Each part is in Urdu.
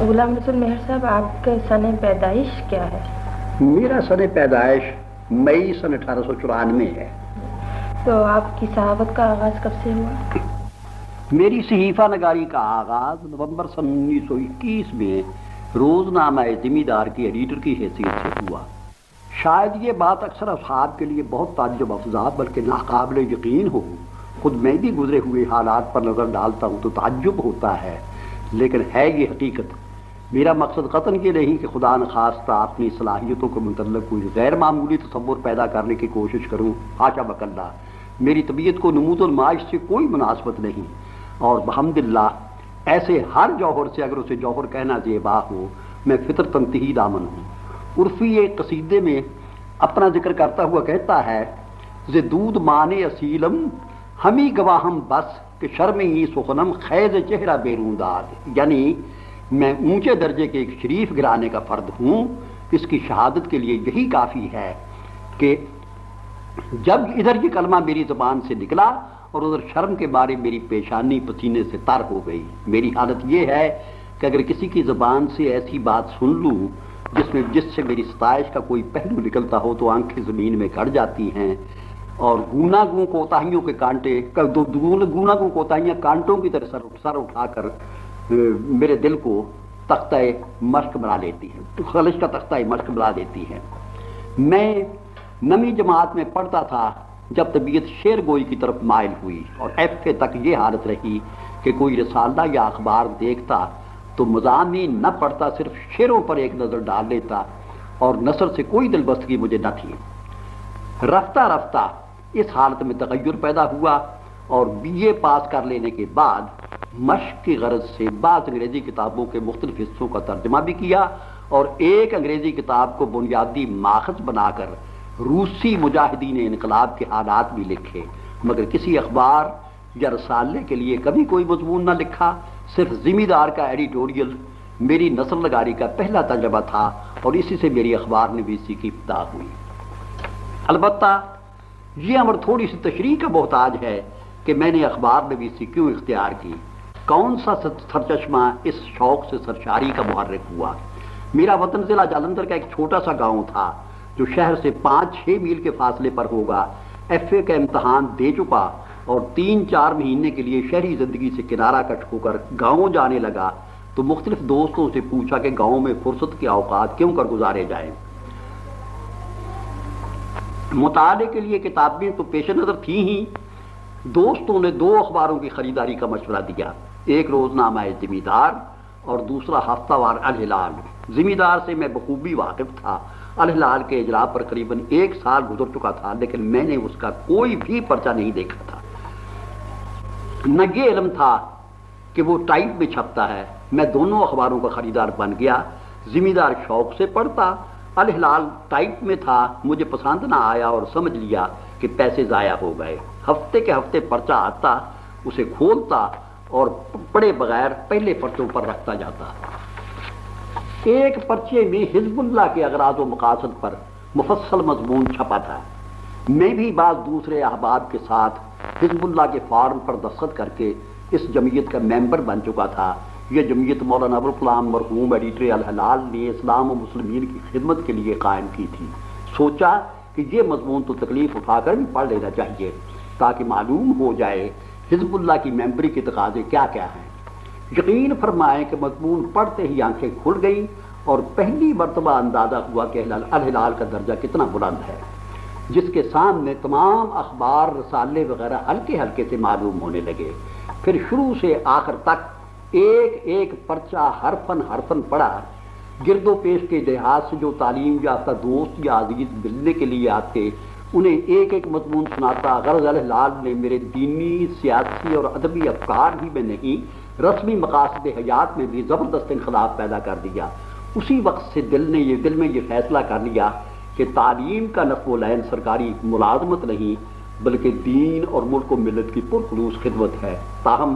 غلام رسول مہر صاحب آپ کا سن پیدائش کیا ہے؟ میرا سن پیدائش مئی سن اٹھارہ سو چورانوے ہے۔ تو آپ کی صحافت کا آغاز کب سے ہوا؟ میری صحیفہ نگاری کا آغاز نومبر سن انیس سو اکیس میں روز نامہ ذمہ دار کی ایڈیٹر کی حیثیت سے ہوا۔ شاید یہ بات اکثر اصحاب کے لیے بہت تعجب افزا بلکہ ناقابل یقین ہو۔ خود میں بھی گزرے ہوئے حالات پر نظر ڈالتا ہوں تو تعجب ہوتا ہے لیکن ہے یہ حقیقت میرا مقصد قطن یہ نہیں کہ خدا نخواستہ اپنی صلاحیتوں کو متعلق کوئی غیر معمولی تصور پیدا کرنے کی کوشش کروں۔ آشا بکلّہ میری طبیعت کو نمود المعاش سے کوئی مناسبت نہیں۔ اور بحمد اللہ ایسے ہر جوہر سے اگر اسے جوہر کہنا زیبا ہو، میں فطر تنتہی دامن ہوں۔ عرفی ایک قصیدے میں اپنا ذکر کرتا ہوا کہتا ہے زدود مانے اصیلم، ہمی گواہم بس کہ شرم ہی سخنم، خیز چہرہ بیرون داد یعنی میں اونچے درجے کے ایک شریف گرانے کا فرد ہوں، اس کی شہادت کے لیے یہی کافی ہے کہ جب ادھر یہ کلمہ میری زبان سے نکلا اور ادھر شرم کے بارے میری پیشانی پسینے سے تر ہو گئی۔ میری حالت یہ ہے کہ اگر کسی کی زبان سے ایسی بات سن لوں جس میں جس سے میری ستائش کا کوئی پہلو نکلتا ہو تو آنکھیں زمین میں کڑ جاتی ہیں اور گونا گوں کوتاہیوں کے کانٹے گونا گوں کوتاہیاں کانٹوں کی طرح سر سر اٹھا کر میرے دل کو تختہ مشق بنا لیتی ہے، خلش کا تختہ مشق بنا دیتی ہے۔ میں نمی جماعت میں پڑھتا تھا جب طبیعت شیر گوئی کی طرف مائل ہوئی اور ایف اے تک یہ حالت رہی کہ کوئی رسالہ یا اخبار دیکھتا تو مضامین نہ پڑھتا، صرف شیروں پر ایک نظر ڈال لیتا اور نثر سے کوئی دلبستگی مجھے نہ تھی۔ رفتہ رفتہ اس حالت میں تغیر پیدا ہوا اور بی اے پاس کر لینے کے بعد مشق کی غرض سے بعض انگریزی کتابوں کے مختلف حصوں کا ترجمہ بھی کیا اور ایک انگریزی کتاب کو بنیادی ماخذ بنا کر روسی مجاہدین انقلاب کے حالات بھی لکھے، مگر کسی اخبار یا رسالے کے لیے کبھی کوئی مضمون نہ لکھا۔ صرف ذمہ دار کا ایڈیٹوریل میری نسل نگاری کا پہلا تجربہ تھا اور اسی سے میری اخبار نویسی کی ابتدا ہوئی۔ البتہ یہ امر تھوڑی سی تشریح کا محتاج ہے کہ میں نے اخبار نویسی کیوں اختیار کی۔ کون سا سرچشمہ اس شوق سے سرشاری کا محرک ہوا؟ میرا وطن ضلع جالندر کا ایک چھوٹا سا گاؤں تھا، جو شہر سے پانچ چھ میل کے فاصلے پر ہوگا۔ ایف اے کا امتحان دے چکا اور تین چار مہینے کے لیے شہری زندگی سے کنارہ کٹ ہو کر گاؤں جانے لگا، تو مختلف دوستوں سے پوچھا کہ گاؤں میں فرصت کے اوقات کیوں کر گزارے جائیں؟ مطالعے کے لیے کتابیں تو پیش نظر تھیں ہی۔ دوستوں نے دو اخباروں کی خریداری کا مشورہ دیا۔ ایک روز نامہ ذمہ دار اور دوسرا ہفتہ وار الہلال۔ ذمہ دار سے میں بخوبی واقف تھا۔ الہلال کے اجرا پر قریباً ایک سال گزر چکا تھا، لیکن میں نے اس کا کوئی بھی پرچہ نہیں دیکھا تھا۔ نہ یہ علم تھا کہ وہ ٹائپ میں چھپتا ہے۔ میں دونوں اخباروں کا خریدار بن گیا۔ ذمہ دار شوق سے پڑھتا۔ الہلال ٹائپ میں تھا، مجھے پسند نہ آیا اور سمجھ لیا کہ پیسے ضائع ہو گئے۔ ہفتے کے ہفتے پرچہ آتا، اسے کھولتا اور پڑے بغیر پہلے پرچوں پر رکھتا جاتا۔ ایک پرچے میں حزب اللہ کے اغراض و مقاصد پر مفصل مضمون چھپا تھا۔ میں بھی بعض دوسرے احباب کے ساتھ حزب اللہ کے فارم پر دستخط کر کے اس جمعیت کا ممبر بن چکا تھا۔ یہ جمعیت مولانا ابوالکلام مرحوم ایڈیٹر الحلال نے اسلام و مسلمین کی خدمت کے لیے قائم کی تھی۔ سوچا کہ یہ مضمون تو تکلیف اٹھا کر بھی پڑھ لینا چاہیے تاکہ معلوم ہو جائے حزب اللہ کی ممبری کے تقاضے کیا کیا ہیں؟ یقین فرمائیں کہ مضمون پڑھتے ہی آنکھیں کھل گئیں اور پہلی مرتبہ اندازہ ہوا کہ الہلال کا درجہ کتنا بلند ہے، جس کے سامنے تمام اخبار، رسالے وغیرہ ہلکے ہلکے سے معلوم ہونے لگے۔ پھر شروع سے آخر تک ایک ایک پرچہ ہرفن ہرفن پڑا۔ گرد و پیش کے لحاظ سے جو تعلیم یافتہ دوست یا عزیز ملنے کے لیے آتے انہیں ایک ایک مضمون سناتا، غرض الحلال نے میرے دینی، سیاسی اور ادبی افکار ہی میں نہیں، رسمی مقاصد حیات میں بھی زبردست انقلاب پیدا کر دیا۔ اسی وقت سے دل نے یہ، دل میں یہ فیصلہ کر لیا کہ تعلیم کا نقو و لین سرکاری ملازمت نہیں، بلکہ دین اور ملک و ملت کی پرخلوص خدمت ہے۔ تاہم،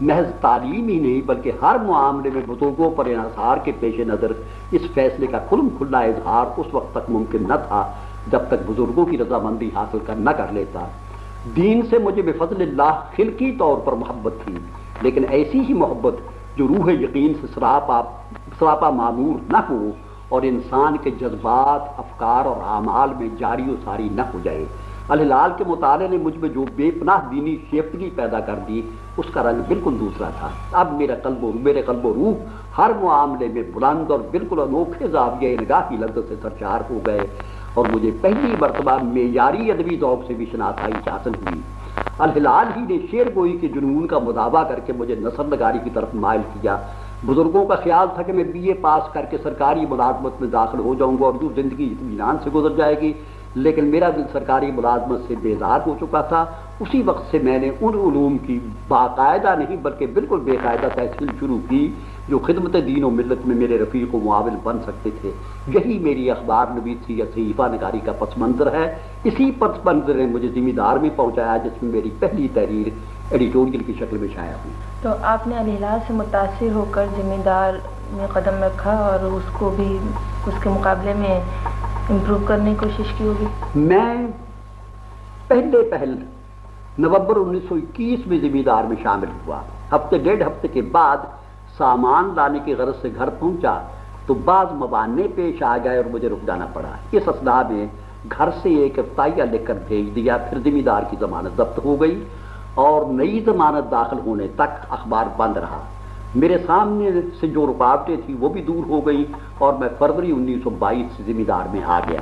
محض تعلیم ہی نہیں، بلکہ ہر معاملے میں بزرگوں پر انحصار کے پیش نظر اس فیصلے کا کھلم کھلا اظہار اس وقت تک ممکن نہ تھا۔ جب تک بزرگوں کی رضامندی حاصل کر نہ کر لیتا۔ دین سے مجھے بفضل اللہ خلقی طور پر محبت تھی، لیکن ایسی ہی محبت جو روح یقین سے سراپ آپ سراپا معمور نہ ہو اور انسان کے جذبات، افکار اور اعمال میں جاری و ساری نہ ہو جائے۔ الہلال کے مطالعے نے مجھ میں جو بے پناہ دینی شیفتگی پیدا کر دی، اس کا رنگ بالکل دوسرا تھا۔ اب میرا قلب و میرے قلب و روح ہر معاملے میں بلند اور بالکل انوکھے زاویہ نگاہ کی لذت سے سرچار ہو گئے۔ اور مجھے پہلی مرتبہ معیاری ادبی ذوق سے بھی شناسائی حاصل ہوئی۔ الہلال ہی نے شیر گوئی کے جنون کا مداوع کر کے مجھے نثر نگاری کی طرف مائل کیا۔ بزرگوں کا خیال تھا کہ میں بی اے پاس کر کے سرکاری ملازمت میں داخل ہو جاؤں گا اور جو زندگی اطمینان سے گزر جائے گی۔ لیکن میرا دل سرکاری ملازمت سے بیزار ہو چکا تھا۔ اسی وقت سے میں نے ان علوم کی باقاعدہ نہیں بلکہ بالکل بے قاعدہ تحصیل شروع کی۔ جو خدمت دین و ملت میں میرے رفیق و معاون بن سکتے تھے۔ یہی میری اخبار نویسی یا صحیفہ نگاری کا پس منظر ہے۔ اسی پس منظر نے مجھے ذمہ دار میں پہنچایا جس میں میری پہلی تحریر ایڈیٹوریل کی شکل میں شائع ہوئی۔ تو آپ نے الہلال سے متاثر ہو کر ذمہ دار میں قدم رکھا اور اس کو بھی اس کے مقابلے میں امپروو کرنے کی کوشش کی ہوگی؟ میں پہلے پہل نومبر انیس سو اکیس میں ذمہ دار میں شامل ہوا۔ ہفتے ڈیڑھ ہفتے کے بعد سامان لانے کی غرض سے گھر پہنچا تو بعض موانے پیش آ گئے اور مجھے رک جانا پڑا۔ اس اسنا میں گھر سے ایک افطائیہ لکھ کر بھیج دیا۔ پھر ذمہ دار کی ضمانت ضبط ہو گئی اور نئی ضمانت داخل ہونے تک اخبار بند رہا۔ میرے سامنے سے جو رکاوٹیں تھیں وہ بھی دور ہو گئی اور میں فروری انیس سو بائیس سے ذمہ دار میں آ گیا۔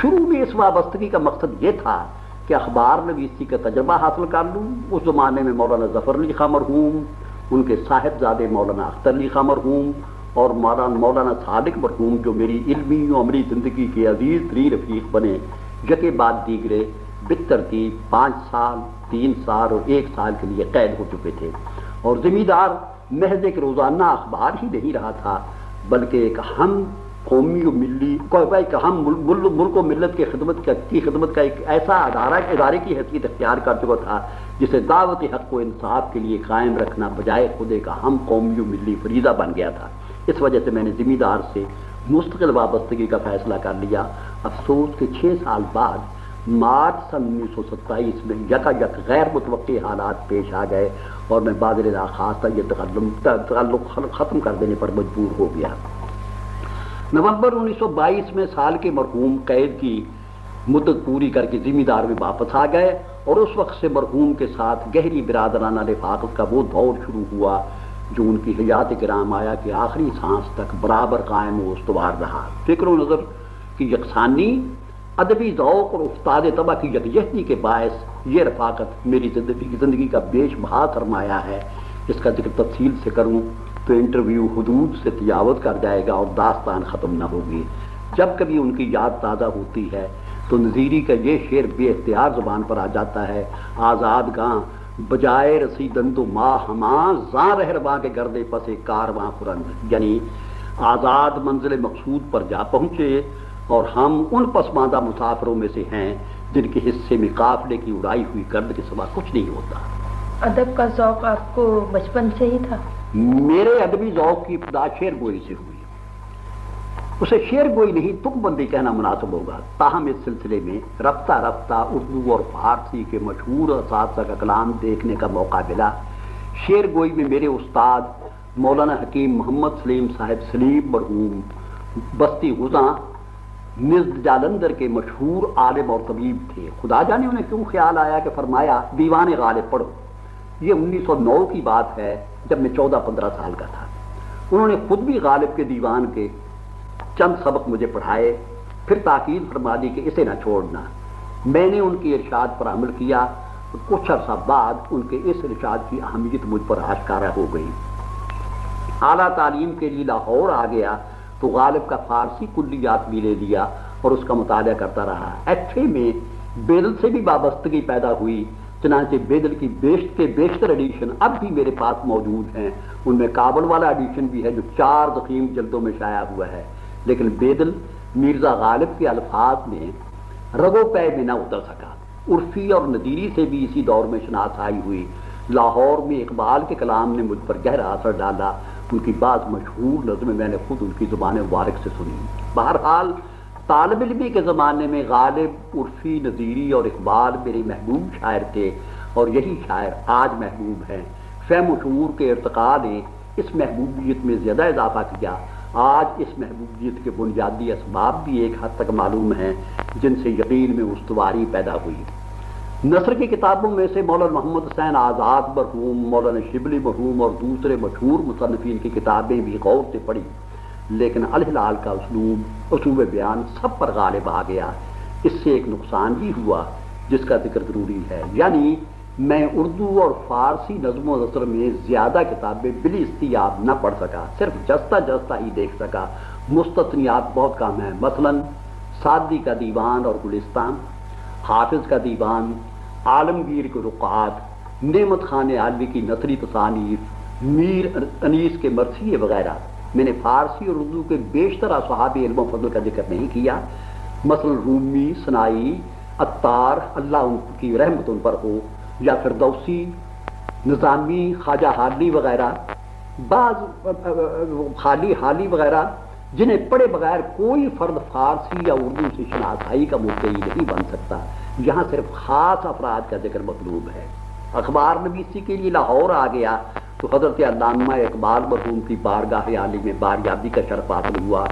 شروع میں اس وابستگی کا مقصد یہ تھا کہ اخبار نویسی کا تجربہ حاصل کر لوں۔ اس زمانے میں مولانا ظفر علی خاں مرحوم ان کے صاحبزادے مولانا اختر علی خاں مرحوم اور مولانا مولانا صادق مرحوم جو میری علمی و عمری زندگی کے عزیز ترین رفیق بنے، یکے بعد دیگرے بترتیب پانچ سال، تین سال اور ایک سال کے لیے قید ہو چکے تھے۔ اور ذمہ دار محض ایک روزانہ اخبار ہی نہیں رہا تھا، بلکہ ایک ہم قومی و ملی ایک اہم ملک و ملت کی خدمت کی خدمت کا ایک ایسا ادارہ ادارے کی حیثیت اختیار کر چکا تھا، جسے دعوت حق و انصاف کے لیے قائم رکھنا بجائے خود ایک اہم قومی و ملی فریضہ بن گیا تھا۔ اس وجہ سے میں نے ذمہ دار سے مستقل وابستگی کا فیصلہ کر لیا۔ افسوس کے چھ سال بعد مارچ سن انیس سو ستائیس میں یکا یک غیر متوقع حالات پیش آ گئے اور میں بادل خاص یہ تعلق ختم کر دینے پر مجبور ہو گیا۔ نومبر انیس سو بائیس میں سال کے مرحوم قید کی مدت پوری کر کے ذمہ دار میں واپس آ گئے اور اس وقت سے مرحوم کے ساتھ گہری برادرانہ لفاقت کا وہ دور شروع ہوا جو ان کی حیات کرام آیا کہ آخری سانس تک برابر قائم و استوار رہا۔ فکر و نظر کی یکسانی، ادبی ذوق اور استاد طبع کی یکجہتی کے باعث یہ رفاقت میری زندگی کی زندگی کا بیش بہا سرمایہ ہے اس کا ذکر تفصیل سے کروں۔ تو انٹرویو حدود سے تجاوت کر جائے گا اور داستان ختم نہ ہوگی۔ جب کبھی ان کی یاد تازہ ہوتی ہے تو نظیری کا یہ شعر بے اختیار زبان پر آ جاتا ہے۔ آزاد گاں، بجائے رسیدن تو ماں ہماں زاں رہرواں کے گردے پسے کارواں خرند یعنی آزاد منزل مقصود پر جا پہنچے اور ہم ان پسماندہ مسافروں میں سے ہیں جن کے حصے میں قافلے کی اڑائی ہوئی گرد کے سوا کچھ نہیں ہوتا۔ ادب کا ذوق آپ کو بچپن سے ہی تھا۔ میرے ادبی ذوق کی ابتدا شیر گوئی سے ہوئی۔ اسے شیر گوئی نہیں تک بندی کہنا مناسب ہوگا۔ تاہم اس سلسلے میں رفتہ رفتہ اردو اور فارسی کے مشہور اساتذہ کا کلام دیکھنے کا موقع ملا۔ شیر گوئی میں میرے استاد مولانا حکیم محمد سلیم صاحب سلیم مرحوم بستی غزاں نزد جالندر کے مشہور عالم اور طبیب تھے۔ خدا جانے انہیں کیوں خیال آیا کہ فرمایا، دیوان غالب پڑھو۔ یہ انیس سو نو کی بات ہے۔ جب میں چودہ پندرہ سال کا تھا۔ انہوں نے خود بھی غالب کے دیوان کے چند سبق مجھے پڑھائے، پھر تاکید فرما دی کہ اسے نہ چھوڑنا۔ میں نے ان کی ارشاد پر عمل کیا، کچھ عرصہ بعد ان کے اس ارشاد کی اہمیت مجھ پر آشکارا ہو گئی۔ اعلیٰ تعلیم کے لیے لاہور آ گیا تو غالب کا فارسی کلیات بھی لے لیا اور اس کا مطالعہ کرتا رہا۔ ایچ اے میں بیدل سے بھی وابستگی پیدا ہوئی۔ چنانچہ بیدل کی بیشت کے بیشتر ایڈیشن اب بھی میرے پاس موجود ہیں۔ ان میں کابل والا ایڈیشن بھی ہے جو چار زخیم جلدوں میں شائع ہوا ہے۔ لیکن بیدل مرزا غالب کے الفاظ میں رگو پے میں نہ اتر سکا۔ عرفی اور ندیری سے بھی اسی دور میں شناسائی ہوئی۔ لاہور میں اقبال کے کلام نے مجھ پر گہرا اثر ڈالا۔ ان کی بعض مشہور نظمیں میں نے خود ان کی زبان مبارک سے سنی بہرحال طالب علمی کے زمانے میں غالب، عرفی، نظیری اور اقبال میرے محبوب شاعر تھے اور یہی شاعر آج محبوب ہیں۔ فہم و شعور کے ارتقاء نے اس محبوبیت میں زیادہ اضافہ کیا۔ آج اس محبوبیت کے بنیادی اسباب بھی ایک حد تک معلوم ہیں جن سے یقین میں استواری پیدا ہوئی۔ نثر کی کتابوں میں سے مولانا محمد حسین آزاد مرحوم، مولانا شبلی مرحوم اور دوسرے مشہور مصنفین کی کتابیں بھی غور سے پڑھی۔ لیکن الحلال کا اسلوب اسلوب بیان سب پر غالب آ گیا۔ اس سے ایک نقصان بھی ہوا جس کا ذکر ضروری ہے۔ یعنی میں اردو اور فارسی نظم و نثر میں زیادہ کتابیں بلی استیاب نہ پڑھ سکا، صرف جستا جستا ہی دیکھ سکا۔ مستثنیات بہت کم ہیں۔ مثلا، سادی کا دیوان اور گلستان، حافظ کا دیوان، عالمگیر کے رقعات، نعمت خان عالوی کی نثری تصانیف، میر انیس کے مرثیے وغیرہ۔ میں نے فارسی اور اردو کے بیشتر صحابی علم و فضل کا ذکر نہیں کیا۔ مثلا رومی، سنائی اتار اللہ ان کی رحمت ان پر ہو یا فردوسی، نظامی، خواجہ حالی وغیرہ۔ بعض، خالی حالی وغیرہ، جنہیں پڑھے بغیر کوئی فرد فارسی یا اردو سے شناسائی کا مدعی نہیں بن سکتا۔ یہاں صرف خاص افراد کا ذکر مطلوب ہے۔ اخبار نویسی کے لیے لاہور آ گیا تو حضرت علامہ اقبال مرحوم کی بارگاہ عالی میں باریابی کا شرف حاصل ہوا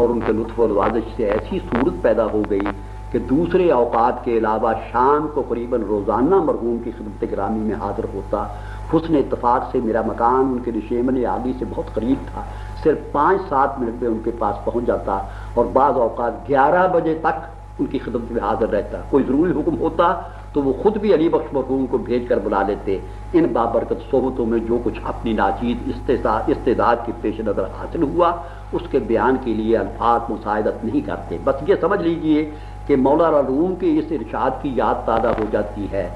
اور ان کے لطف و نوازش سے ایسی صورت پیدا ہو گئی کہ دوسرے اوقات کے علاوہ شام کو قریباً روزانہ مرحوم کی خدمت گرامی میں حاضر ہوتا، حسن اتفاق سے میرا مکان ان کے نشیمن عالی سے بہت قریب تھا، صرف پانچ سات منٹ میں ان کے پاس پہنچ جاتا اور بعض اوقات گیارہ بجے تک ان کی خدمت میں حاضر رہتا، کوئی ضروری حکم ہوتا تو وہ خود بھی علی بخش مرحوم کو بھیج کر بلا لیتے۔ ان بابرکت صحبتوں میں جو کچھ اپنی ناچید استعداد کے پیش نظر حاصل ہوا، اس کے بیان کے لیے الفاظ مساعدت نہیں کرتے۔ بس یہ سمجھ لیجیے کہ مولانا روم کے اس ارشاد کی یاد تازہ ہو جاتی ہے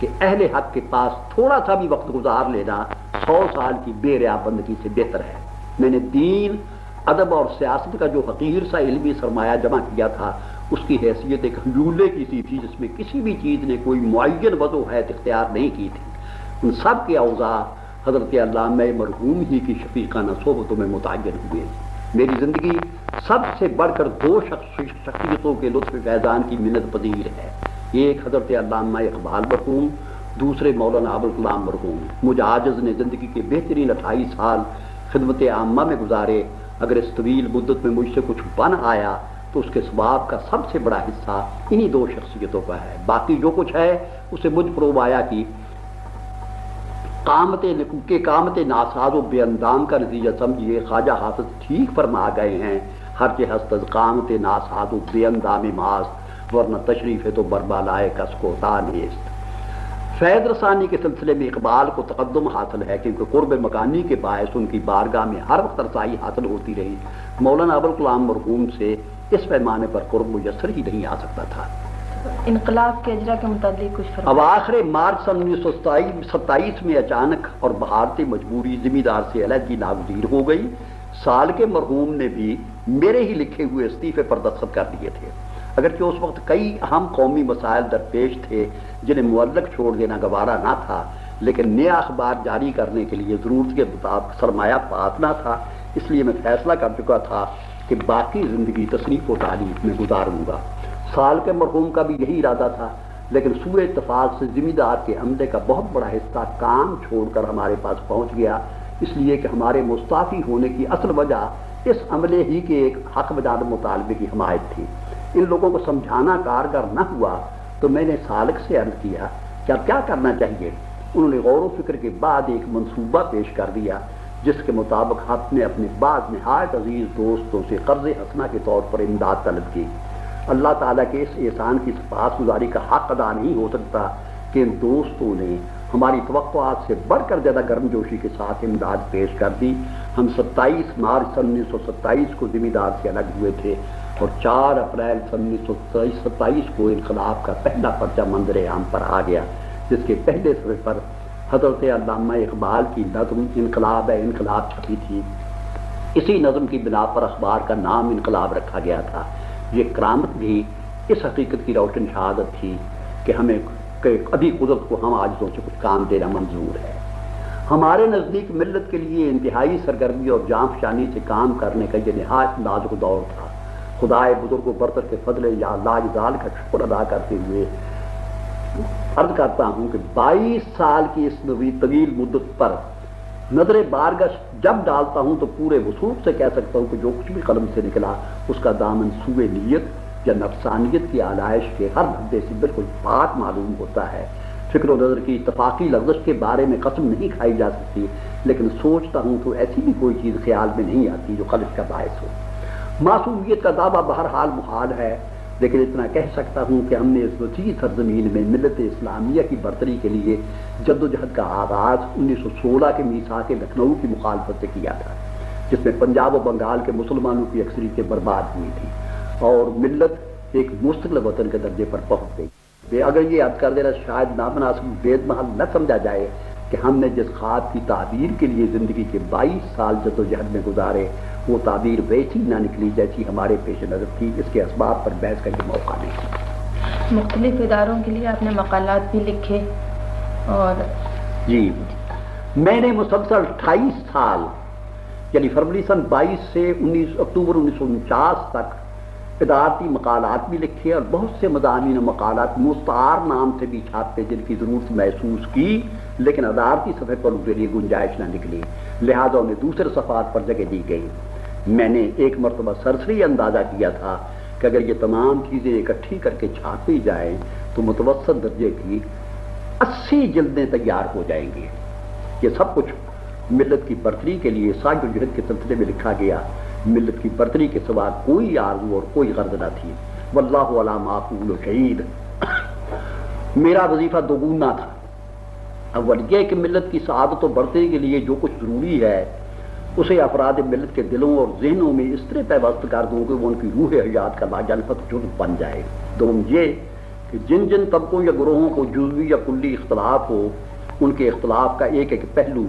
کہ اہل حق کے پاس تھوڑا سا بھی وقت گزار لینا سو سال کی بے ریا بندگی سے بہتر ہے۔ میں نے دین، ادب اور سیاست کا جو حقیر سا علمی سرمایہ جمع کیا تھا اس کی حیثیت ایک حلولے کی سی تھی جس میں کسی بھی چیز نے کوئی معین وضوحیت اختیار نہیں کی تھی۔ ان سب کے اوضاع حضرت علامہ مرحوم ہی کی شفیقانہ صحبتوں میں متعین ہوئے۔ میری زندگی سب سے بڑھ کر دو شخص شخصیتوں کے لطف فیضان کی منت پذیر ہے۔ ایک حضرت علامہ اقبال مرحوم، دوسرے مولانا ابوالکلام مرحوم۔ مجھے عاجز نے زندگی کے بہترین اٹھائیس سال خدمت عامہ میں گزارے۔ اگر اس طویل مدت میں مجھ سے کچھ بن آیا تو اس کے ثواب کا سب سے بڑا حصہ انہی دو شخصیتوں کا ہے۔ باقی جو کچھ ہے، اسے مجھ پر آیا کہ کامت کے کامت ناساز و بے اندام کا نتیجہ سمجھیے، خواجہ حافظ ٹھیک فرما گئے ہیں۔ ہر کے حسط کامت ناساز و بے اندام ماست، ورنہ تشریف ہے تو بربالائے کس کو تانیست فیض رسانی کے سلسلے میں اقبال کو تقدم حاصل ہے، کیونکہ قرب مکانی کے باعث ان کی بارگاہ میں ہر وقت رسائی حاصل ہوتی رہی۔ مولانا ابوالکلام مرحوم سے اس پیمانے پر قرب میسر ہی نہیں آ سکتا تھا۔ انقلاب کے اجرا کے متعلق کچھ اب آخر مارچ سن انیس سو ستائیس میں اچانک اور بھارتی مجبوری ذمہ دار سے علیحدگی ناگزیر ہو گئی۔ سال کے مرحوم نے بھی میرے ہی لکھے ہوئے استعفے پر دستخط کر دیے تھے۔ اگرچہ اس وقت کئی اہم قومی مسائل درپیش تھے جنہیں معلق چھوڑ دینا گوارا نہ تھا لیکن نیا اخبار جاری کرنے کے لیے ضرورت کے مطابق سرمایہ پاس نہ تھا اس لیے میں فیصلہ کر چکا تھا کہ باقی زندگی تصنیف و تعریف میں گزاروں گا۔ سال کے مرحوم کا بھی یہی ارادہ تھا، لیکن سوئے اتفاق سے ذمہ دار کے عملے کا بہت بڑا حصہ کام چھوڑ کر ہمارے پاس پہنچ گیا۔ اس لیے کہ ہمارے مستعفی ہونے کی اصل وجہ اس عملے ہی کے ایک حق بجاد مطالبے کی حمایت تھی۔ ان لوگوں کو سمجھانا کارگر نہ ہوا تو میں نے سالک سے عرض کیا کہ اب کیا کرنا چاہیے؟ انہوں نے غور و فکر کے بعد ایک منصوبہ پیش کر دیا۔ جس کے مطابق ہم نے اپنے بعض نہایت عزیز دوستوں سے قرض حسنہ کے طور پر امداد طلب کی۔ اللہ تعالیٰ کے اس احسان کی سپاس گزاری کا حق ادا نہیں ہو سکتا کہ ان دوستوں نے ہماری توقعات سے بڑھ کر زیادہ گرم جوشی کے ساتھ امداد پیش کر دی۔ ہم ستائیس مارچ سن انیس سو ستائیس کو ذمہ دار سے الگ ہوئے تھے اور چار اپریل سن انیس سو ستائیس کو انقلاب کا پہلا پرچہ مندر عام پر آ گیا، جس کے پہلے سفر پر حضرت علامہ اقبال کی نظم انقلاب ہے، انقلاب چھپی تھی۔ اسی نظم کی بنا پر اخبار کا نام انقلاب رکھا گیا تھا۔ یہ کرامت بھی اس حقیقت کی روشن شہادت تھی کہ ہمیں ابھی قدرت کو ہم آج سوچے کچھ کام دینا منظور ہے۔ ہمارے نزدیک ملت کے لیے انتہائی سرگرمی اور جام شانی سے کام کرنے کا یہ نہایت نازک دور تھا۔ خدائے بزرگ و برتر کے فضلے یا لاجدال کا شکر ادا کرتے ہوئے عرض کرتا ہوں کہ بائیس سال کی اس طویل مدت پر نظر بارگش جب ڈالتا ہوں تو پورے وصوف سے کہہ سکتا ہوں کہ جو کچھ بھی قلم سے نکلا، اس کا دامن سوئے نیت یا نفسانیت کی آلائش کے ہر بھدے سے بالکل پاک معلوم ہوتا ہے۔ فکر و نظر کی اتفاقی لفظ کے بارے میں قسم نہیں کھائی جا سکتی، لیکن سوچتا ہوں تو ایسی بھی کوئی چیز خیال میں نہیں آتی جو قلب کا باعث ہو۔ معصومیت کا دعویٰ بہرحال محال ہے۔ لیکن اتنا کہہ سکتا ہوں کہ ہم نے اس وسیع سرزمین میں ملت اسلامیہ کی برتری کے لیے جد و جہد کا آغاز انیس سو سولہ کے میسا کے لکھنؤ کی مخالفت سے کیا تھا، جس میں پنجاب و بنگال کے مسلمانوں کی اکثریتیں برباد ہوئی تھی اور ملت ایک مستقل وطن کے درجے پر پہنچ گئی۔ اگر یہ یاد کر دینا شاید نامناسب بید محل نہ سمجھا جائے کہ ہم نے جس خواب کی تعبیر کے لیے زندگی کے بائیس سال جد و جہد میں گزارے وہ تعبیر ویسی نہ نکلی جیسی ہمارے پیش نظر تھی۔ اس کے اسباب پر بحث کا یہ موقع نہیں۔ مختلف اداروں کے لیے آپ نے مقالات بھی لکھے اور جی۔ میں نے مسلسل اٹھائیس سال یعنی فروری سن بائیس سے انیس اکتوبر انیس سو انچاس تک ادارتی مقالات بھی لکھے اور بہت سے مضامین مقالات مستعار نام سے بھی چھاپے جن کی ضرورت محسوس کی، لیکن ادارتی صفحے پر ان کے لیے گنجائش نہ نکلی۔ لہذا انہیں دوسرے صفحات پر جگہ دی گئی۔ میں نے ایک مرتبہ سرسری اندازہ کیا تھا کہ اگر یہ تمام چیزیں اکٹھی کر کے چھاپی جائیں تو متوسط درجے کی اسی جلدیں تیار ہو جائیں گی۔ یہ سب کچھ ملت کی برتری کے لیے ساج و کے سلسلے میں لکھا گیا۔ ملت کی برتری کے سوا کوئی آرزو اور کوئی غرض نہ تھی۔ واللہ علا معقول و شہید۔ میرا وظیفہ دوگنا تھا۔ اول یہ کہ ملت کی سعادت و برتری کے لیے جو کچھ ضروری ہے، اسے افراد ملت کے دلوں اور ذہنوں میں اس طرح پیوست کر دوں کہ وہ ان کی روح حیات کا لاجلفت جز بن جائے۔ دوم یہ کہ جن جن طبقوں یا گروہوں کو جزوی یا کلی اختلاف ہو، ان کے اختلاف کا ایک ایک پہلو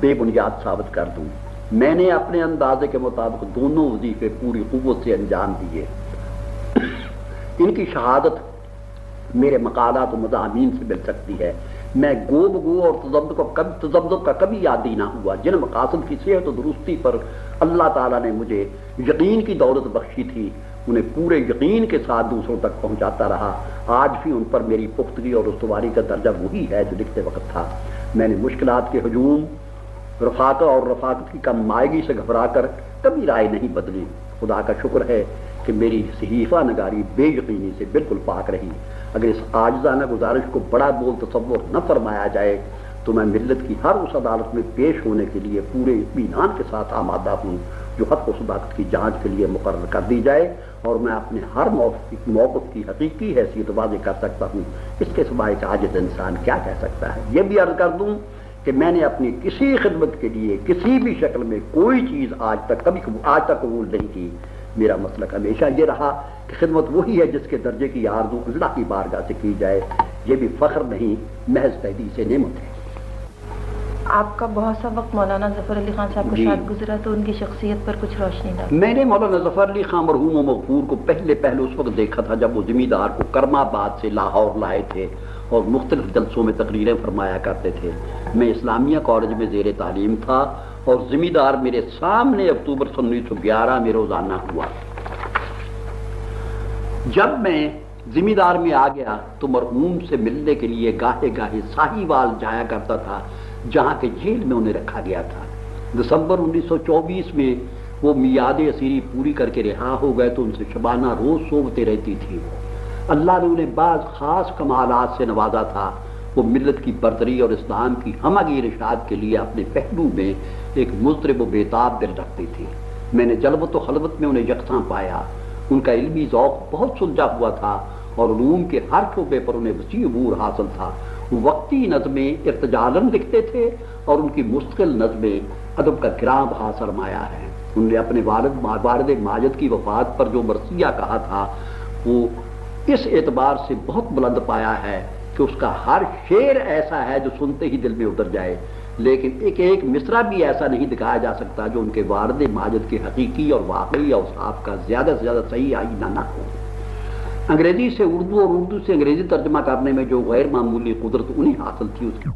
بے بنیاد ثابت کر دوں۔ میں نے اپنے اندازے کے مطابق دونوں وظیفے پوری قوت سے انجام دیے۔ ان کی شہادت میرے مقالات و مضامین سے مل سکتی ہے۔ میں گو بگو اور تزبد کو کبھی تزبد کا کبھی یادی نہ ہوا۔ جن مقاصد کی صحت و درستی پر اللہ تعالیٰ نے مجھے یقین کی دولت بخشی تھی، انہیں پورے یقین کے ساتھ دوسروں تک پہنچاتا رہا۔ آج بھی ان پر میری پختگی اور استواری کا درجہ وہی ہے جو لکھتے وقت تھا۔ میں نے مشکلات کے ہجوم رفاقہ اور رفاقت کی کم مائگی سے گھبرا کر کبھی رائے نہیں بدلی۔ خدا کا شکر ہے کہ میری صحیفہ نگاری بے یقینی سے بالکل پاک رہی۔ اگر اس آجزانہ گزارش کو بڑا بول تصور نہ فرمایا جائے، تو میں ملت کی ہر اس عدالت میں پیش ہونے کے لیے پورے اطمینان کے ساتھ آمادہ ہوں، جو حق و صداقت کی جانچ کے لیے مقرر کر دی جائے اور میں اپنے ہر موقف کی حقیقی حیثیت واضح کر سکتا ہوں۔ اس کے سوائے ایک عاجز انسان کیا کہہ سکتا ہے؟ یہ بھی عرض کر دوں کہ میں نے اپنی کسی خدمت کے لیے کسی بھی شکل میں کوئی چیز آج تک کبھی آج تک قبول نہیں کی۔ میرا مسلک ہمیشہ یہ رہا کہ خدمت وہی ہے جس کے درجے کی آرزو اللہ کی بارگاہ سے کی جائے۔ یہ بھی فخر نہیں محض تحدید سے نعمت ہے۔ آپ کا بہت سا وقت مولانا ظفر علی خان صاحب کے جی۔ ساتھ گزرا تو ان کی شخصیت پر کچھ روشنی ڈال۔ میں نے مولانا ظفر علی خان مرحوم و مغفور کو پہلے پہلے اس وقت دیکھا تھا جب وہ ذمہ دار کو کرما آباد سے لاہور لائے تھے۔ اور مختلف جلسوں میں تقریریں فرمایا کرتے تھے۔ میں اسلامیہ کالج میں زیر تعلیم تھا اور ذمہ دار میرے سامنے اکتوبر سن انیس سو گیارہ میں روزانہ ہوا۔ جب میں ذمہ دار میں آ گیا تو مرحوم سے ملنے کے لیے گاہے گاہے ساہی وال جایا کرتا تھا، جہاں کے جیل میں انہیں رکھا گیا تھا۔ دسمبر انیس سو چوبیس میں وہ میاد اسیری پوری کر کے رہا ہو گئے تو ان سے شبانہ روز سوگتے رہتی تھی۔ اللہ نے انہیں بعض خاص کمالات سے نوازا تھا۔ وہ ملت کی برتری اور اسلام کی ہمگیر ارشاد کے لیے اپنے پہلو میں ایک مضطرب و بیتاب دل رکھتی تھی۔ میں نے جلبت و خلوت میں انہیں یکساں پایا۔ ان کا علمی ذوق بہت سلجھا ہوا تھا اور علوم کے ہر شعبے پر انہیں وسیع عبور حاصل تھا۔ وقتی نظمیں ارتجالن لکھتے تھے اور ان کی مستقل نظمیں ادب کا گراں بہا سرمایا ہے انہوں نے اپنے والد والد ماجد کی وفات پر جو مرثیہ کہا تھا، وہ اس اعتبار سے بہت بلند پایا ہے کہ اس کا ہر شعر ایسا ہے جو سنتے ہی دل میں اتر جائے۔ لیکن ایک ایک مصرع بھی ایسا نہیں دکھایا جا سکتا جو ان کے والد ماجد کے حقیقی اور واقعی اوصاف کا زیادہ سے زیادہ صحیح آئینہ نہ ہو۔ انگریزی سے اردو اور اردو سے انگریزی ترجمہ کرنے میں جو غیر معمولی قدرت انہیں حاصل تھی، اس کی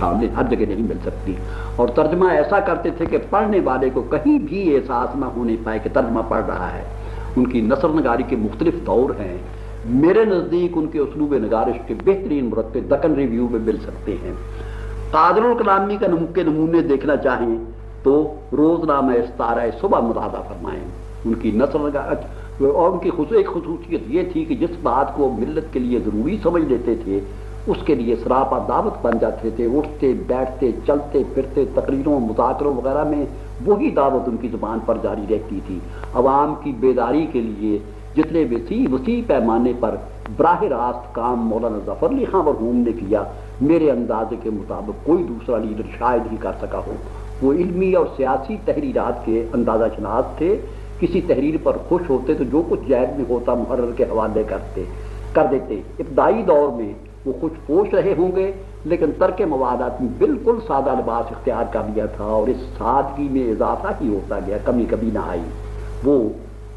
سامنے ہر جگہ نہیں مل سکتی۔ اور ترجمہ ایسا کرتے تھے کہ پڑھنے والے کو کہیں بھی احساس نہ ہونے پائے کہ ترجمہ پڑھ رہا ہے۔ ان کی نثر نگاری کے مختلف دور ہیں، میرے نزدیک ان کے اسلوب نگارش کے بہترین مرتب دکن ریویو میں مل سکتے ہیں۔ قادر الکلامی کا کے نمونے دیکھنا چاہیں تو روز نامہ استارہ صبح مدادہ فرمائیں۔ ان کی نسل کا اور ان کی ایک خصوصیت یہ تھی کہ جس بات کو ملت کے لیے ضروری سمجھ لیتے تھے اس کے لیے سراپا دعوت بن جاتے تھے، اٹھتے، بیٹھتے، چلتے، پھرتے، تقریروں، مذاکروں وغیرہ میں وہی دعوت ان کی زبان پر جاری رہتی تھی۔ عوام کی بیداری کے لیے جتنے وسیع وسیع پیمانے پر براہ راست کام مولانا ظفر علی خان مرحوم نے کیا۔ میرے اندازے کے مطابق کوئی دوسرا لیڈر شاید ہی کر سکا ہو۔ وہ علمی اور سیاسی تحریرات کے اندازہ شناس تھے۔ کسی تحریر پر خوش ہوتے تو جو کچھ جائز میں ہوتا محرر کے حوالے کرتے، کر دیتے۔ ابتدائی دور میں وہ کچھ پوچھ رہے ہوں گے لیکن ترک موادات میں بالکل سادہ لباس اختیار کر لیا تھا اور اس سادگی میں اضافہ ہی ہوتا گیا کمی کبھی نہ آئی۔ وہ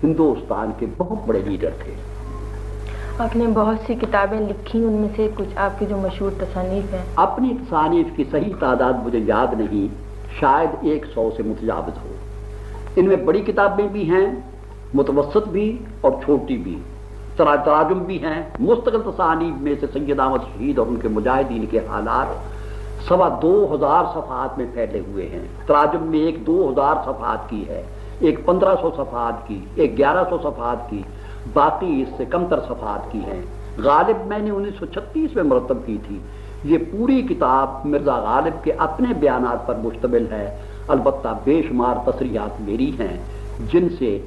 ہندوستان کے بہت بڑے لیڈر تھے۔ آپ نے بہت سی کتابیں لکھی ان میں سے کچھ آپ کی جو مشہور تصانیف ہیں۔ اپنی تصانیف کی صحیح تعداد مجھے یاد نہیں شاید ایک سو سے متجاوز ہو۔ ان میں بڑی کتابیں بھی ہیں متوسط بھی اور چھوٹی بھی۔ تراجم بھی ہیں، مستقل تصانیف میں سے سید احمد شہید اور ان کے مجاہدین کے حالات سوا دو ہزار صفحات میں پھیلے ہوئے ہیں۔ تراجم میں ایک دو ہزار صفحات کی ہے، ایک پندرہ سو صفحات کی، ایک گیارہ سو صفحات کی، باقی اس سے کم تر صفحات کی ہیں۔ غالب میں نے انیس سو چھتیس میں مرتب کی تھی۔ یہ پوری کتاب مرزا غالب کے اپنے بیانات پر مشتمل ہے، البتہ بے شمار تصریحات میری ہیں، جن سے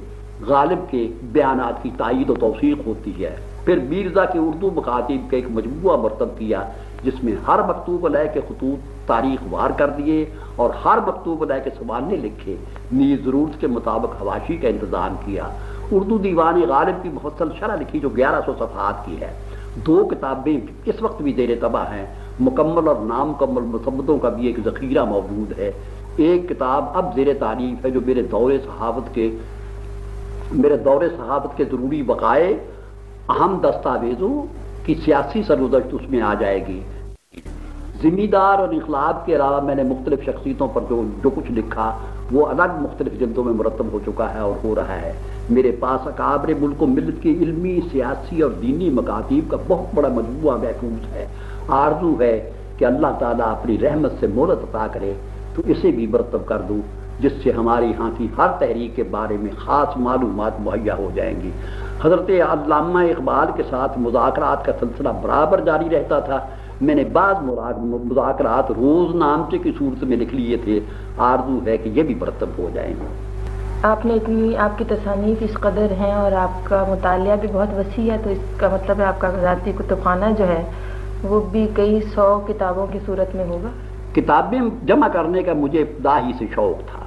غالب کے بیانات کی تائید و توثیق ہوتی ہے۔ پھر میرزا کے اردو مخاطب کا ایک مجموعہ مرتب کیا، جس میں ہر مکتوب لے کے خطوط تاریخ وار کر دیے اور ہر مکتوب لے کے سوانے لکھے۔ نیز ضرورت کے مطابق حواشی کا انتظام کیا۔ اردو دیوان غالب کی محسل شرح لکھی جو گیارہ سو صفحات کی ہے۔ دو کتابیں اس وقت بھی زیر تباہ ہیں۔ مکمل اور نامکمل مسمتوں کا بھی ایک ذخیرہ موجود ہے۔ ایک کتاب اب زیر تعریف ہے جو میرے دور صحافت کے میرے دور صحافت کے ضروری بقائے اہم دستاویزوں کی سیاسی سرگزشت اس میں آ جائے گی۔ ذمہ دار اور انقلاب کے علاوہ میں نے مختلف شخصیتوں پر جو جو کچھ لکھا، وہ الگ مختلف جلدوں میں مرتب ہو چکا ہے اور ہو رہا ہے۔ میرے پاس اکابر ملک و ملت کی علمی، سیاسی اور دینی مکاتیب کا بہت بڑا مجموعہ محفوظ ہے۔ آرزو ہے کہ اللہ تعالیٰ اپنی رحمت سے مہلت عطا کرے، تو اسے بھی مرتب کر دوں۔ جس سے ہمارے یہاں کی ہر تحریک کے بارے میں خاص معلومات مہیا ہو جائیں گی۔ حضرت علامہ اقبال کے ساتھ مذاکرات کا سلسلہ برابر جاری رہتا تھا۔ میں نے بعض مذاکرات روز نامچے کی صورت میں لکھ لیے تھے۔ آرزو ہے کہ یہ بھی مرتب ہو جائیں۔ گے آپ نے اتنی آپ کی تصانیف اس قدر ہیں اور آپ کا مطالعہ بھی بہت وسیع ہے تو اس کا مطلب ہے آپ کا ذاتی کتب خانہ جو ہے وہ بھی کئی سو کتابوں کی صورت میں ہوگا؟ کتابیں جمع کرنے کا مجھے ابتدا ہی سے شوق تھا۔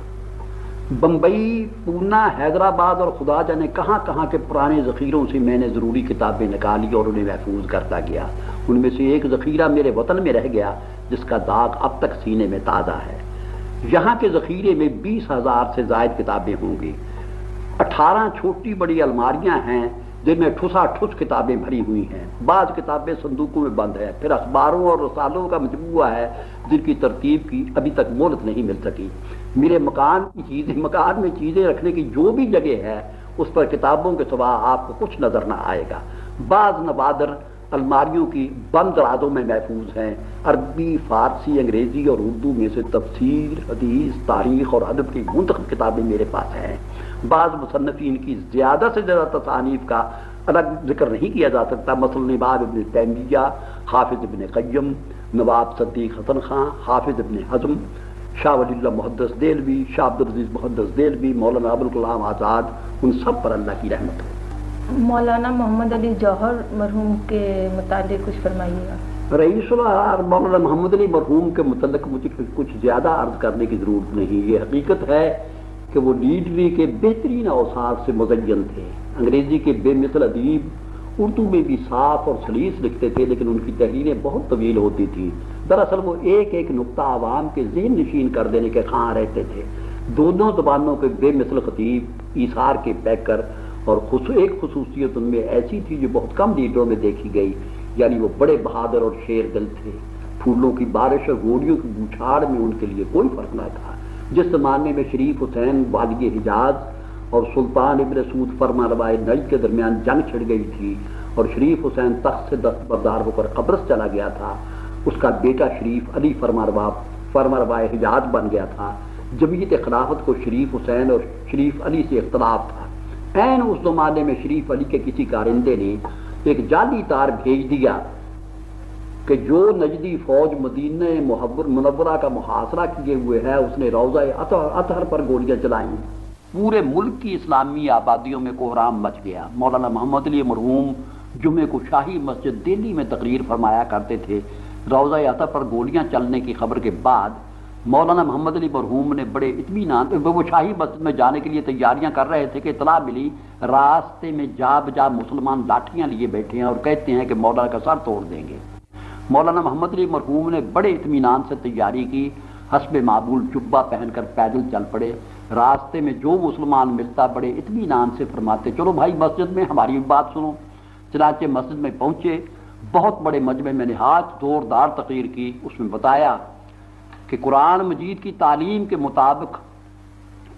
بمبئی، پونا، حیدرآباد اور خدا جانے کہاں کہاں کے پرانے ذخیروں سے میں نے ضروری کتابیں نکالی اور انہیں محفوظ کرتا گیا۔ ان میں سے ایک ذخیرہ میرے وطن میں رہ گیا، جس کا داغ اب تک سینے میں تازہ ہے۔ یہاں کے ذخیرے میں بیس ہزار سے زائد کتابیں ہوں گی۔ اٹھارہ چھوٹی بڑی الماریاں ہیں جن میں ٹھسا ٹھس کتابیں بھری ہوئی ہیں۔ بعض کتابیں صندوقوں میں بند ہیں، پھر اخباروں اور رسالوں کا مجموعہ ہے جن کی ترتیب کی ابھی تک مہلت نہیں مل سکی۔ میرے مکان کی چیزیں مکان میں چیزیں رکھنے کی جو بھی جگہ ہے، اس پر کتابوں کے سوا آپ کو کچھ نظر نہ آئے گا۔ بعض نوادر الماریوں کی بند رادوں میں محفوظ ہیں۔ عربی، فارسی، انگریزی اور اردو میں سے تفسیر، حدیث، تاریخ اور ادب کی منتخب کتابیں میرے پاس ہیں۔ بعض مصنفین کی زیادہ سے زیادہ تصانیف کا الگ ذکر نہیں کیا جا سکتا۔ مثلا نباب ابن تیمیہ، حافظ ابن قیم، نواب صدیق حسن خان حافظ ابن حزم شاہ ولی اللہ محدث دیلوی شاہ عبدالعزیز محدث دیلوی مولانا ابوالکلام آزاد ان سب پر اللہ کی رحمت ہو مولانا محمد علی جوہر مرحوم کے متعلق کچھ فرمائیے گا۔ رئیس اللہ مولانا محمد علی مرحوم کے متعلق مجھے کچھ زیادہ عرض کرنے کی ضرورت نہیں۔ یہ حقیقت ہے کہ وہ لیڈری کے بہترین اوساف سے مزین تھے۔ انگریزی کے بے مثل ادیب اردو میں بھی صاف اور سلیس لکھتے تھے لیکن ان کی تحریریں بہت طویل ہوتی تھی دراصل وہ ایک ایک نقطہ عوام کے ذہن نشین کر دینے کے خواہاں رہتے تھے۔ دونوں زبانوں کے بے مثل خطیب ایسار کے پیکر اور ایک خصوصیت ان میں ایسی تھی جو بہت کم لیڈروں میں دیکھی گئی یعنی وہ بڑے بہادر اور شیر دل تھے۔ پھولوں کی بارش اور گوڑیوں کی بوچھاڑ میں ان کے لیے کوئی فرق نہ تھا۔ جس زمانے میں شریف حسین والی حجاز اور سلطان ابن سود فرما روائے نئی کے درمیان جنگ چھڑ گئی تھی اور شریف حسین تخت سے دست بردار ہو کر قبرص چلا گیا تھا اس کا بیٹا شریف علی فرماروا فرماروا حجاز بن گیا تھا۔ جمعیت خلافت کو شریف حسین اور شریف علی سے اختلاف تھا۔ این اس زمانے میں شریف علی کے کسی کارندے نے ایک جعلی تار بھیج دیا کہ جو نجدی فوج مدینہ محبر منورہ کا محاصرہ کیے ہوئے ہے، اس نے روزہ اطہر پر گولیاں چلائیں۔ پورے ملک کی اسلامی آبادیوں میں کوحرام مچ گیا۔ مولانا محمد علی مرحوم جمعے کو شاہی مسجد دلی میں تقریر فرمایا کرتے تھے۔ روزہ اطہر پر گولیاں چلنے کی خبر کے بعد مولانا محمد علی مرحوم نے بڑے اطمینان وہ شاہی مسجد میں جانے کے لیے تیاریاں کر رہے تھے کہ اطلاع ملی، راستے میں جا بجا مسلمان لاٹھیاں لیے بیٹھے ہیں اور کہتے ہیں کہ مولانا کا سر توڑ دیں گے۔ مولانا محمد علی مرحوم نے بڑے اطمینان سے تیاری کی۔ حسب معبول جبہ پہن کر پیدل چل پڑے۔ راستے میں جو مسلمان ملتا بڑے اطمینان سے فرماتے، چلو بھائی مسجد میں ہماری بات سنو۔ چنانچہ مسجد میں پہنچے۔ بہت بڑے مجمع میں نہایت زوردار تقریر کی، اس میں بتایا کہ قرآن مجید کی تعلیم کے مطابق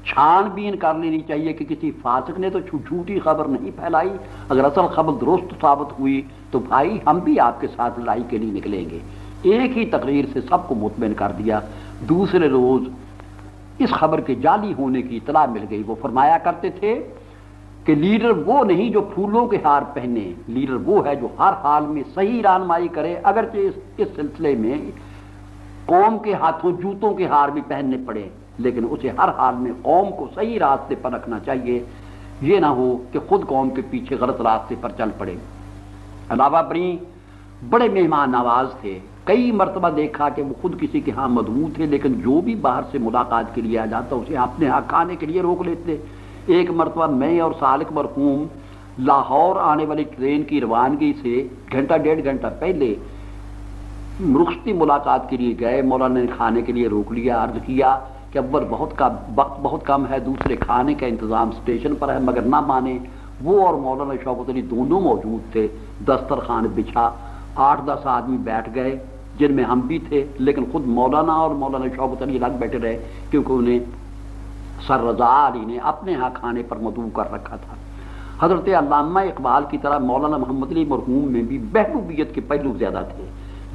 چھان بین کر لینی چاہیے کہ کسی فاسق نے تو جھوٹی خبر نہیں پھیلائی۔ اگر اصل خبر درست ثابت ہوئی تو بھائی ہم بھی آپ کے ساتھ لڑائی کے لیے نکلیں گے۔ ایک ہی تقریر سے سب کو مطمئن کر دیا۔ دوسرے روز اس خبر کے جعلی ہونے کی اطلاع مل گئی۔ وہ فرمایا کرتے تھے کہ لیڈر وہ نہیں جو پھولوں کے ہار پہنے، لیڈر وہ ہے جو ہر حال میں صحیح رانمائی کرے، اگرچہ اس اس سلسلے میں قوم کے ہاتھوں جوتوں کے ہار بھی پہننے پڑے، لیکن اسے ہر حال میں قوم کو صحیح راستے پر رکھنا چاہیے۔ یہ نہ ہو کہ خود قوم کے پیچھے غلط راستے پر چل پڑے۔ علاوہ بری بڑے مہمان نواز تھے۔ کئی مرتبہ دیکھا کہ وہ خود کسی کے ہاں مدعو تھے، لیکن جو بھی باہر سے ملاقات کے لیے آ جاتا، اسے اپنے ہاں کھانے کے لیے روک لیتے۔ ایک مرتبہ میں اور سالک مرحوم لاہور آنے والی ٹرین کی روانگی سے گھنٹہ ڈیڑھ گھنٹہ پہلے رخصتی ملاقات کے لیے گئے۔ مولانا نے کھانے کے لیے روک لیا، عرض کیا کہ اول بہت کا وقت بہت کم ہے، دوسرے کھانے کا انتظام اسٹیشن پر ہے، مگر نہ مانے وہ اور مولانا شوکت علی دونوں موجود تھے۔ دسترخوان بچھا، آٹھ دس آدمی بیٹھ گئے، جن میں ہم بھی تھے، لیکن خود مولانا اور مولانا شوکت علی الگ بیٹھے رہے، کیونکہ انہیں سر رضا علی نے اپنے ہاں کھانے پر مدعو کر رکھا تھا۔ حضرت علامہ اقبال کی طرح مولانا محمد علی مرحوم میں بھی بہبوبیت کے پہلو زیادہ تھے۔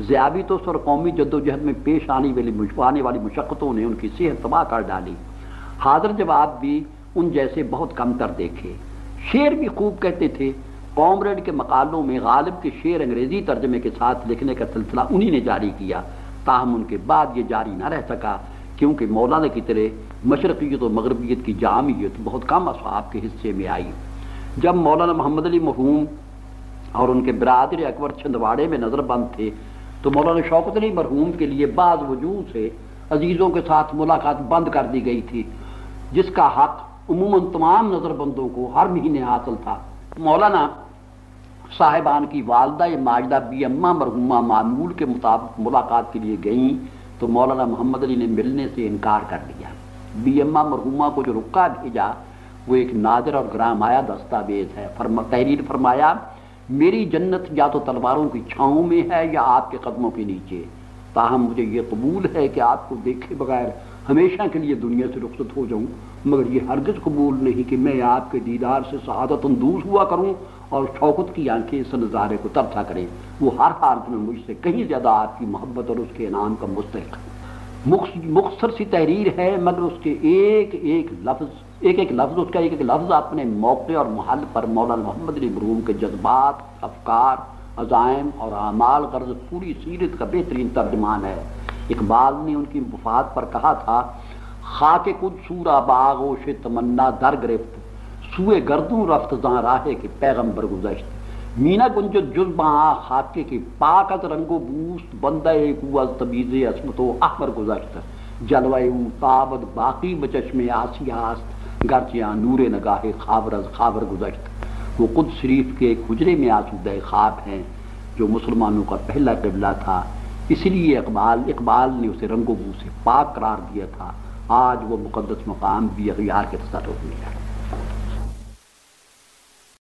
ضیابی تو سر قومی جد و جہد میں پیش آنے والی آنے والی مشقتوں نے ان کی صحت تباہ کر ڈالی۔ حاضر جواب بھی ان جیسے بہت کم تر دیکھے۔ شعر بھی خوب کہتے تھے۔ کامریڈ کے مقالوں میں غالب کے شعر انگریزی ترجمے کے ساتھ لکھنے کا سلسلہ انہی نے جاری کیا۔ تاہم ان کے بعد یہ جاری نہ رہ سکا۔ کیونکہ مولانا کی طرح مشرقیت و مغربیت کی جامعیت بہت کم اصحاب کے حصے میں آئی۔ جب مولانا محمد علی مرحوم اور ان کے برادر اکبر چھندواڑے میں نظر بند تھے، تو مولانا شوکت علی مرحوم کے لیے بعض وجوہ سے عزیزوں کے ساتھ ملاقات بند کر دی گئی تھی، جس کا حق عموماً تمام نظر بندوں کو ہر مہینے حاصل تھا۔ مولانا صاحبان کی والدہ ماجدہ بی اماں مرحومہ معمول کے مطابق ملاقات کے لیے گئیں۔ تو مولانا محمد علی نے ملنے سے انکار کر دیا۔ بی اماں مرحومہ کو جو رکا بھیجا، وہ ایک نادر اور گرام آیا دستاویز ہے۔ فرما تحریر فرمایا، میری جنت یا تو تلواروں کی چھاؤں میں ہے یا آپ کے قدموں کے نیچے۔ تاہم مجھے یہ قبول ہے کہ آپ کو دیکھے بغیر ہمیشہ کے لیے دنیا سے رخصت ہو جاؤں، مگر یہ ہرگز قبول نہیں کہ میں آپ کے دیدار سے سعادت اندوز ہوا کروں۔ اور شوقت کی آنکھیں اس نظارے کو ترسا کریں۔ وہ ہر حالت میں مجھ سے کہیں زیادہ آپ کی محبت اور اس کے انعام کا مستحق مختصر سی تحریر ہے، مگر اس کے ایک ایک لفظ ایک ایک لفظ، اس کا ایک ایک لفظ اپنے موقع اور محل پر مولانا محمد علی بروم کے جذبات، افکار، عزائم اور اعمال غرض پوری سیرت کا بہترین ترجمان ہے۔ اقبال نے ان کی مفاد پر کہا تھا، خاک کچھ سورا باغ و تمنا در گرفت سوئے گردوں رفت زاں راہے کے پیغمبر گزشت۔ مینا گنجت جزباں خاکے کے پاکت رنگ و بوست بندہ قوت تبیز عصمت و احمر گزشت۔ جلوہ تابد باقی بچشم آسیاست گرچہ نور نگاہ خاور از خاور گزشت۔ وہ قد شریف کے ایک حجرے میں آسودہ خواب ہیں، جو مسلمانوں کا پہلا قبلہ تھا۔ اس لیے اقبال اقبال نے اسے رنگ و بو سے پاک قرار دیا تھا۔ آج وہ مقدس مقام بھی اغیار کے تصرف میں ہے۔